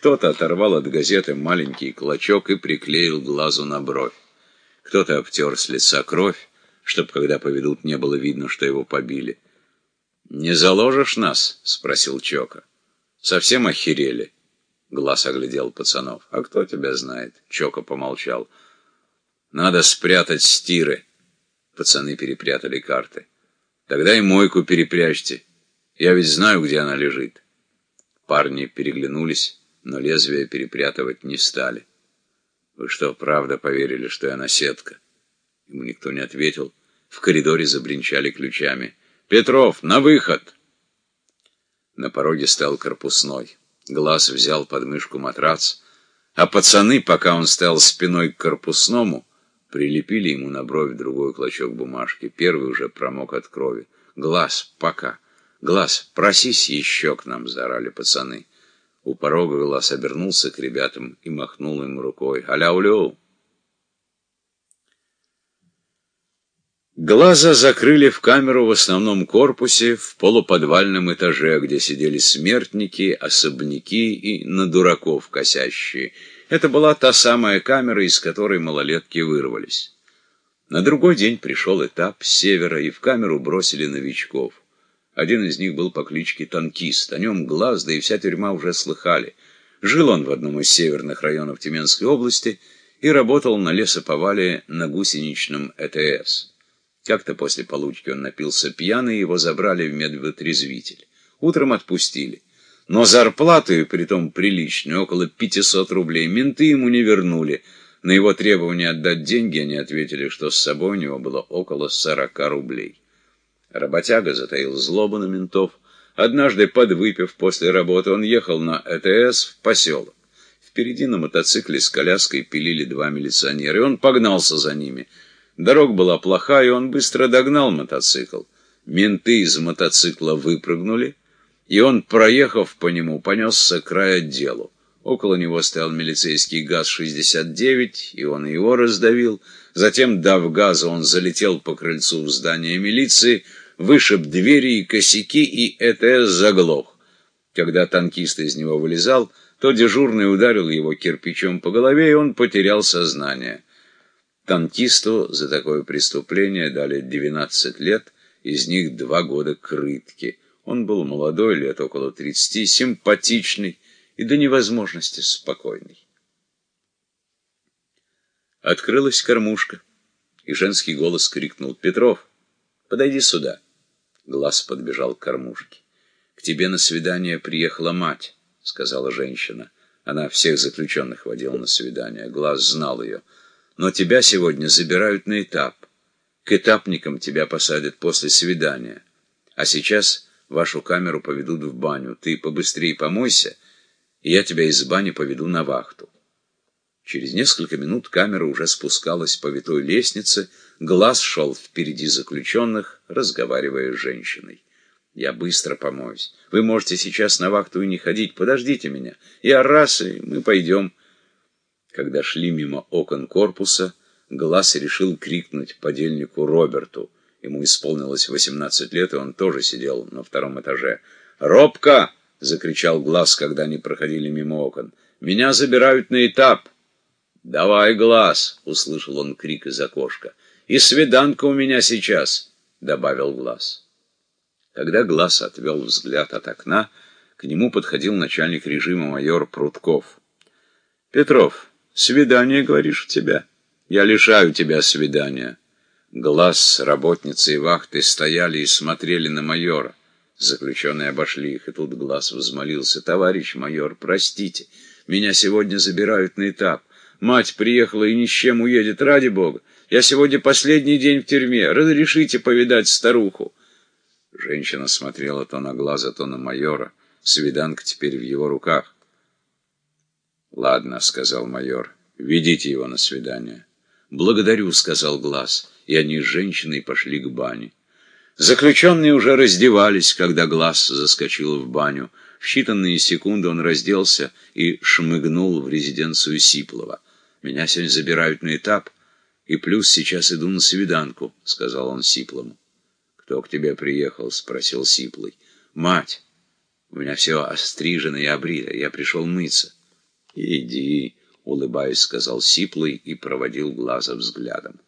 Кто-то оторвал от газеты маленький клочок и приклеил глазу на бровь. Кто-то обтер с лица кровь, чтобы, когда поведут, не было видно, что его побили. «Не заложишь нас?» — спросил Чока. «Совсем охерели?» Глаз оглядел пацанов. «А кто тебя знает?» Чока помолчал. «Надо спрятать стиры». Пацаны перепрятали карты. «Тогда и мойку перепрячьте. Я ведь знаю, где она лежит». Парни переглянулись, но лезвие перепрятывать не стали. «Вы что, правда поверили, что я наседка?» Ему никто не ответил. В коридоре забринчали ключами. «Петров, на выход!» На пороге стал корпусной. Глаз взял под мышку матрац, а пацаны, пока он стоял спиной к корпусному, прилепили ему на бровь другой клочок бумажки. Первый уже промок от крови. «Глаз, пока! Глаз, просись еще к нам!» — заорали пацаны. У порога Глаз обернулся к ребятам и махнул им рукой. «Аля-улю!» Глаза закрыли в камеру в основном корпусе, в полуподвальном этаже, где сидели смертники, особняки и на дураков косящие. Это была та самая камера, из которой малолетки вырвались. На другой день пришел этап с севера, и в камеру бросили новичков. Один из них был по кличке Танкист, о нем глаз, да и вся тюрьма уже слыхали. Жил он в одном из северных районов Тюменской области и работал на лесоповале на гусеничном ЭТС. Как-то после получки он напился пьяный, его забрали в медвотрезвитель. Утром отпустили. Но зарплату, притом приличную, около 500 рублей, менты ему не вернули. На его требование отдать деньги они ответили, что с собой у него было около 40 рублей. Работяга затаил злобу на ментов. Однажды, подвыпив после работы, он ехал на ЭТС в поселок. Впереди на мотоцикле с коляской пилили два милиционера, и он погнался за ними — Дорога была плохая, и он быстро догнал мотоцикл. Менты из мотоцикла выпрыгнули, и он, проехав по нему, понесся к край отделу. Около него стоял милицейский ГАЗ-69, и он его раздавил. Затем, дав газа, он залетел по крыльцу в здание милиции, вышиб двери и косяки, и ЭТС заглох. Когда танкист из него вылезал, то дежурный ударил его кирпичом по голове, и он потерял сознание. Танкисту за такое преступление дали 12 лет, из них два года крытки. Он был молодой, лет около 30, симпатичный и до невозможности спокойный. Открылась кормушка, и женский голос крикнул «Петров, подойди сюда». Глаз подбежал к кормушке. «К тебе на свидание приехала мать», — сказала женщина. Она всех заключенных водила на свидание. Глаз знал ее. Но тебя сегодня забирают на этап. К этапникам тебя посадят после свидания. А сейчас вашу камеру поведут в баню. Ты побыстрее помойся, и я тебя из бани поведу на вахту. Через несколько минут камера уже спускалась по витой лестнице, глаз шел впереди заключенных, разговаривая с женщиной. Я быстро помоюсь. Вы можете сейчас на вахту и не ходить. Подождите меня. Я раз, и мы пойдем. Когда шли мимо окон корпуса, Глаз решил крикнуть подельнику Роберту. Ему исполнилось 18 лет, и он тоже сидел на втором этаже. «Робка!» — закричал Глаз, когда они проходили мимо окон. «Меня забирают на этап!» «Давай, Глаз!» — услышал он крик из окошка. «И свиданка у меня сейчас!» — добавил Глаз. Когда Глаз отвел взгляд от окна, к нему подходил начальник режима майор Прутков. «Петров!» Свидание, говоришь, у тебя? Я лишаю тебя свидания. Глаз работницы и вахты стояли и смотрели на майора. Заключенные обошли их, и тут глаз взмолился. «Товарищ майор, простите, меня сегодня забирают на этап. Мать приехала и ни с чем уедет, ради бога. Я сегодня последний день в тюрьме. Разрешите повидать старуху?» Женщина смотрела то на глаза, то на майора. Свиданка теперь в его руках. «Ладно», — сказал майор, — «ведите его на свидание». «Благодарю», — сказал Глаз, и они с женщиной пошли к бане. Заключенные уже раздевались, когда Глаз заскочил в баню. В считанные секунды он разделся и шмыгнул в резиденцию Сиплова. «Меня сегодня забирают на этап, и плюс сейчас иду на свиданку», — сказал он Сиплому. «Кто к тебе приехал?» — спросил Сиплый. «Мать. У меня все острижено и обрито. Я пришел мыться». «Иди», — улыбаясь, сказал Сиплый и проводил глаза взглядом.